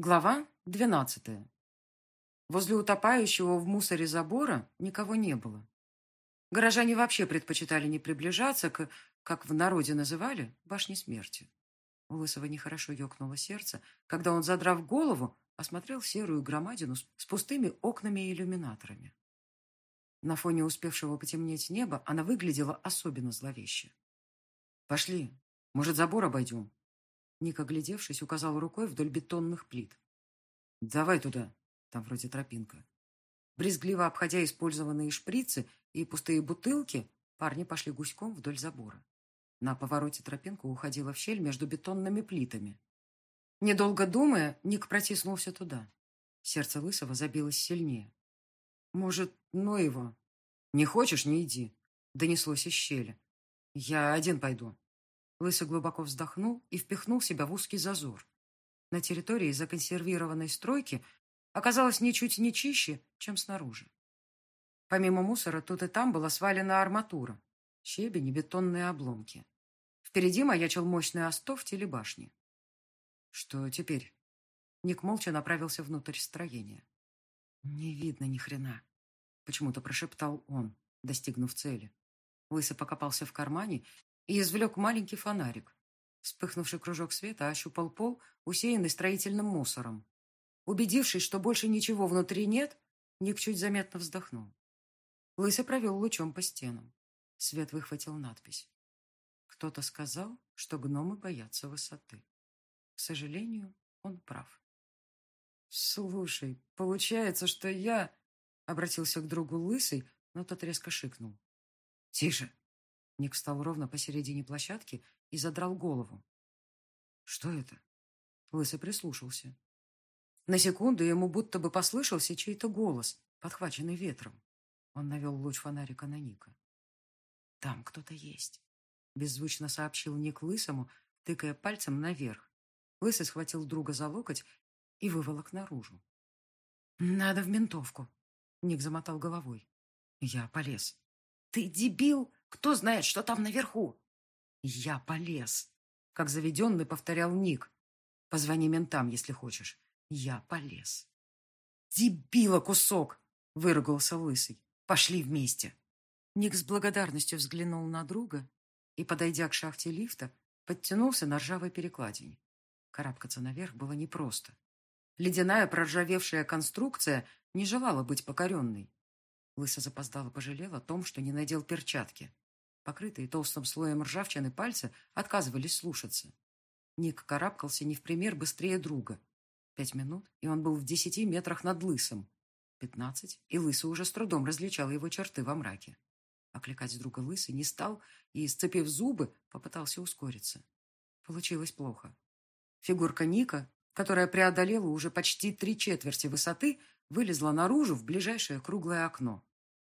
Глава двенадцатая. Возле утопающего в мусоре забора никого не было. Горожане вообще предпочитали не приближаться к, как в народе называли, башне смерти. У Лысого нехорошо ёкнуло сердце, когда он, задрав голову, осмотрел серую громадину с пустыми окнами и иллюминаторами. На фоне успевшего потемнеть неба она выглядела особенно зловеще. «Пошли. Может, забор обойдем?» Ник, оглядевшись, указал рукой вдоль бетонных плит. «Давай туда. Там вроде тропинка». Брезгливо обходя использованные шприцы и пустые бутылки, парни пошли гуськом вдоль забора. На повороте тропинка уходила в щель между бетонными плитами. Недолго думая, Ник протиснулся туда. Сердце Лысого забилось сильнее. «Может, ну его?» «Не хочешь, не иди», — донеслось из щели. «Я один пойду». Лысый глубоко вздохнул и впихнул себя в узкий зазор. На территории законсервированной стройки оказалось ничуть не чище, чем снаружи. Помимо мусора, тут и там была свалена арматура, щебень и бетонные обломки. Впереди маячил мощный остов телебашни. Что теперь? Ник молча направился внутрь строения. «Не видно ни хрена», — почему-то прошептал он, достигнув цели. Лысый покопался в кармане и извлек маленький фонарик. Вспыхнувший кружок света ощупал пол, усеянный строительным мусором. Убедившись, что больше ничего внутри нет, Ник чуть заметно вздохнул. Лысый провел лучом по стенам. Свет выхватил надпись. Кто-то сказал, что гномы боятся высоты. К сожалению, он прав. «Слушай, получается, что я...» Обратился к другу Лысый, но тот резко шикнул. «Тише!» Ник встал ровно посередине площадки и задрал голову. «Что это?» Лысый прислушался. На секунду ему будто бы послышался чей-то голос, подхваченный ветром. Он навел луч фонарика на Ника. «Там кто-то есть», — беззвучно сообщил Ник Лысому, тыкая пальцем наверх. Лысый схватил друга за локоть и выволок наружу. «Надо в ментовку», — Ник замотал головой. Я полез. «Ты дебил!» Кто знает, что там наверху?» «Я полез», — как заведенный повторял Ник. «Позвони ментам, если хочешь. Я полез». «Дебила кусок!» — выругался Лысый. «Пошли вместе». Ник с благодарностью взглянул на друга и, подойдя к шахте лифта, подтянулся на ржавой перекладине. Карабкаться наверх было непросто. Ледяная проржавевшая конструкция не желала быть покоренной. Лысо запоздало пожалел о том, что не надел перчатки. Покрытые толстым слоем ржавчины пальцы отказывались слушаться. Ник карабкался не в пример быстрее друга. Пять минут, и он был в десяти метрах над Лысом. Пятнадцать, и Лысый уже с трудом различал его черты во мраке. Окликать друга Лысый не стал и, сцепив зубы, попытался ускориться. Получилось плохо. Фигурка Ника, которая преодолела уже почти три четверти высоты, вылезла наружу в ближайшее круглое окно.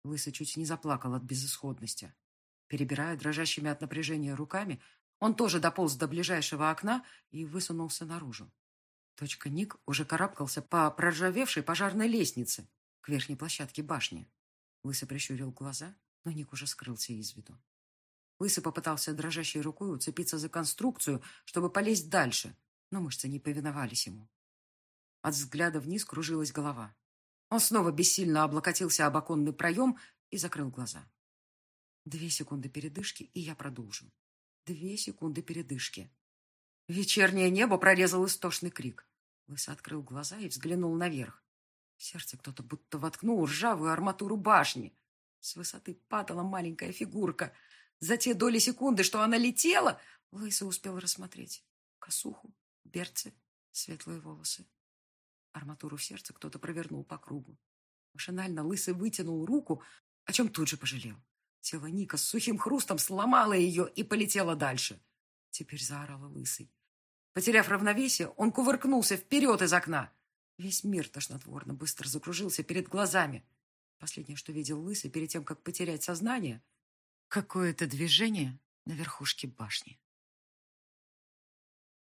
Лысый чуть не заплакал от безысходности. Перебирая дрожащими от напряжения руками, он тоже дополз до ближайшего окна и высунулся наружу. Точка Ник уже карабкался по проржавевшей пожарной лестнице к верхней площадке башни. Лысый прищурил глаза, но Ник уже скрылся из виду. Лысый попытался дрожащей рукой уцепиться за конструкцию, чтобы полезть дальше, но мышцы не повиновались ему. От взгляда вниз кружилась голова. Он снова бессильно облокотился об оконный проем и закрыл глаза. Две секунды передышки, и я продолжу. Две секунды передышки. Вечернее небо прорезал истошный крик. Лысый открыл глаза и взглянул наверх. В сердце кто-то будто воткнул ржавую арматуру башни. С высоты падала маленькая фигурка. За те доли секунды, что она летела, Лысый успел рассмотреть косуху, берцы, светлые волосы. Арматуру в сердце кто-то провернул по кругу. Машинально Лысый вытянул руку, о чем тут же пожалел. Тело Ника с сухим хрустом сломало ее и полетело дальше. Теперь заорала Лысый. Потеряв равновесие, он кувыркнулся вперед из окна. Весь мир тошнотворно быстро закружился перед глазами. Последнее, что видел Лысый перед тем, как потерять сознание, какое-то движение на верхушке башни.